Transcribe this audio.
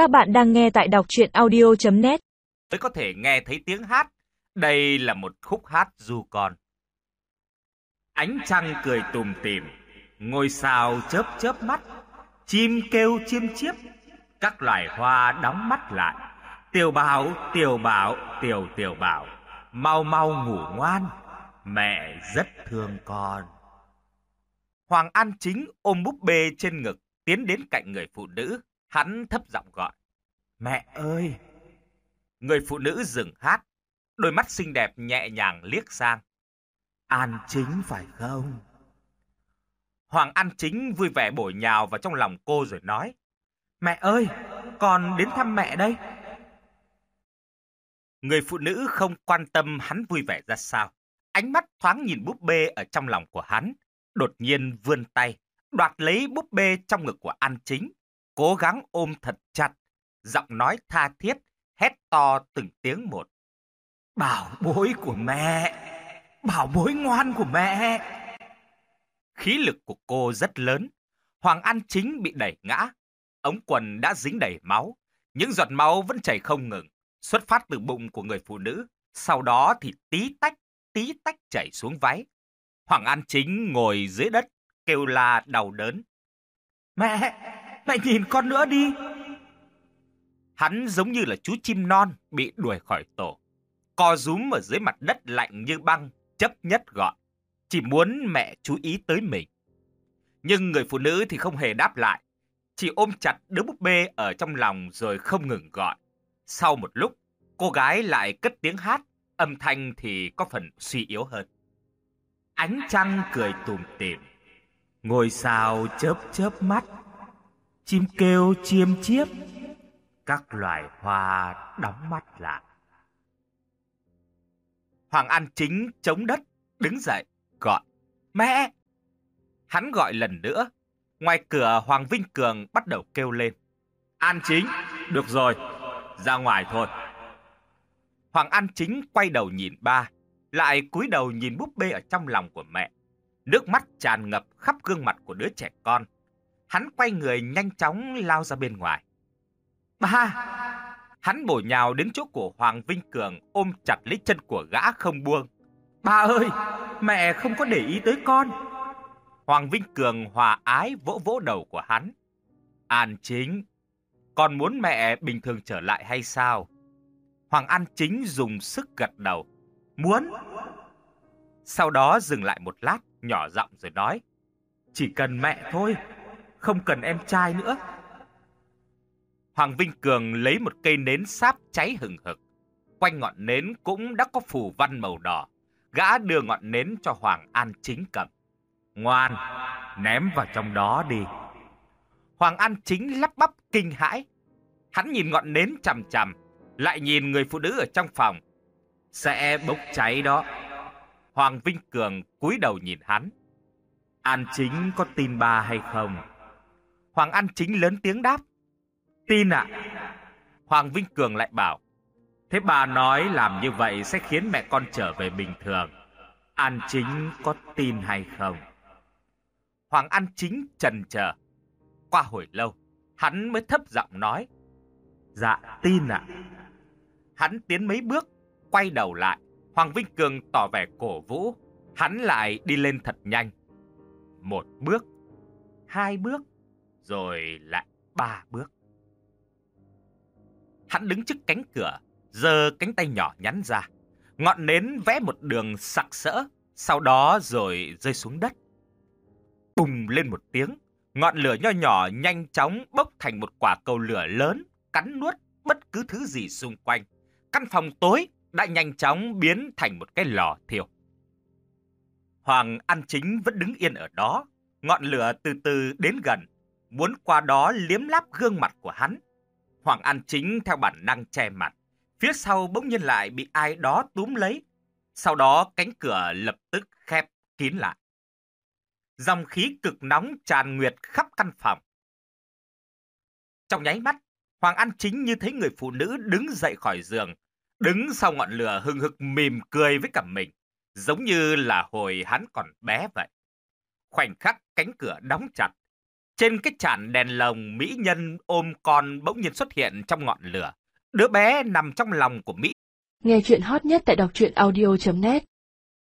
Các bạn đang nghe tại đọc chuyện audio.net mới có thể nghe thấy tiếng hát. Đây là một khúc hát du con. Ánh trăng cười tùm tìm, ngôi sao chớp chớp mắt, chim kêu chiêm chiếp, các loài hoa đóng mắt lại. Tiểu bảo, tiểu bảo, tiểu tiểu bảo, mau mau ngủ ngoan, mẹ rất thương con. Hoàng An Chính ôm búp bê trên ngực, tiến đến cạnh người phụ nữ. Hắn thấp giọng gọi. Mẹ ơi! Người phụ nữ dừng hát, đôi mắt xinh đẹp nhẹ nhàng liếc sang. An Chính phải không? Hoàng An Chính vui vẻ bổ nhào vào trong lòng cô rồi nói. Mẹ ơi! Con đến thăm mẹ đây! Người phụ nữ không quan tâm hắn vui vẻ ra sao. Ánh mắt thoáng nhìn búp bê ở trong lòng của hắn, đột nhiên vươn tay, đoạt lấy búp bê trong ngực của An Chính, cố gắng ôm thật chặt, giọng nói tha thiết, hét to từng tiếng một. Bảo bối của mẹ! Bảo bối ngoan của mẹ! Khí lực của cô rất lớn. Hoàng An Chính bị đẩy ngã. Ống quần đã dính đầy máu. Những giọt máu vẫn chảy không ngừng, xuất phát từ bụng của người phụ nữ. Sau đó thì tí tách, tí tách chảy xuống váy. Hoàng An Chính ngồi dưới đất, kêu la đau đớn. Mẹ! Mẹ nhìn con nữa đi! Hắn giống như là chú chim non bị đuổi khỏi tổ. Co rúm ở dưới mặt đất lạnh như băng, chấp nhất gọi. Chỉ muốn mẹ chú ý tới mình. Nhưng người phụ nữ thì không hề đáp lại. Chỉ ôm chặt đứa búp bê ở trong lòng rồi không ngừng gọi. Sau một lúc, cô gái lại cất tiếng hát, âm thanh thì có phần suy yếu hơn. Ánh trăng cười tùm tìm, ngôi sao chớp chớp mắt, chim kêu chiêm chiếp, các loài hoa đóng mắt lại. Hoàng An Chính chống đất, đứng dậy, gọi, mẹ! Hắn gọi lần nữa, ngoài cửa Hoàng Vinh Cường bắt đầu kêu lên. An Chính, được rồi, ra ngoài thôi. Hoàng An Chính quay đầu nhìn ba, lại cúi đầu nhìn búp bê ở trong lòng của mẹ. Nước mắt tràn ngập khắp gương mặt của đứa trẻ con. Hắn quay người nhanh chóng lao ra bên ngoài. Ba! Hắn bổ nhào đến chỗ của Hoàng Vinh Cường ôm chặt lấy chân của gã không buông. Ba ơi! Mẹ không có để ý tới con! Hoàng Vinh Cường hòa ái vỗ vỗ đầu của hắn. An chính! Con muốn mẹ bình thường trở lại hay sao? Hoàng An chính dùng sức gật đầu. Muốn! Sau đó dừng lại một lát, nhỏ giọng rồi nói. Chỉ cần mẹ thôi, không cần em trai nữa. Hoàng Vinh Cường lấy một cây nến sáp cháy hừng hực. Quanh ngọn nến cũng đã có phù văn màu đỏ. Gã đưa ngọn nến cho Hoàng An Chính cầm. Ngoan, ném vào trong đó đi. Hoàng An Chính lắp bắp kinh hãi. Hắn nhìn ngọn nến chằm chằm, lại nhìn người phụ nữ ở trong phòng. Sẽ bốc cháy đó. Hoàng Vinh Cường cúi đầu nhìn hắn. An Chính có tin ba hay không? Hoàng An Chính lớn tiếng đáp. Tin ạ. Hoàng Vinh Cường lại bảo. Thế bà nói làm như vậy sẽ khiến mẹ con trở về bình thường. An Chính có tin hay không? Hoàng An Chính trần chờ. Qua hồi lâu, hắn mới thấp giọng nói. Dạ, tin ạ. Hắn tiến mấy bước, quay đầu lại. Hoàng Vinh Cường tỏ vẻ cổ vũ. Hắn lại đi lên thật nhanh. Một bước, hai bước, rồi lại ba bước. Hắn đứng trước cánh cửa, giơ cánh tay nhỏ nhắn ra. Ngọn nến vẽ một đường sặc sỡ, sau đó rồi rơi xuống đất. Bùng lên một tiếng, ngọn lửa nho nhỏ nhanh chóng bốc thành một quả cầu lửa lớn, cắn nuốt bất cứ thứ gì xung quanh. Căn phòng tối đã nhanh chóng biến thành một cái lò thiêu. Hoàng An Chính vẫn đứng yên ở đó, ngọn lửa từ từ đến gần, muốn qua đó liếm láp gương mặt của hắn. Hoàng An Chính theo bản năng che mặt, phía sau bỗng nhiên lại bị ai đó túm lấy. Sau đó cánh cửa lập tức khép kín lại. Dòng khí cực nóng tràn nguyệt khắp căn phòng. Trong nháy mắt, Hoàng An Chính như thấy người phụ nữ đứng dậy khỏi giường, đứng sau ngọn lửa hừng hực mỉm cười với cả mình, giống như là hồi hắn còn bé vậy. Khoảnh khắc cánh cửa đóng chặt, trên cái chản đèn lồng, mỹ nhân ôm con bỗng nhiên xuất hiện trong ngọn lửa. Đứa bé nằm trong lòng của Mỹ Nghe chuyện hot nhất tại đọc truyện audio.net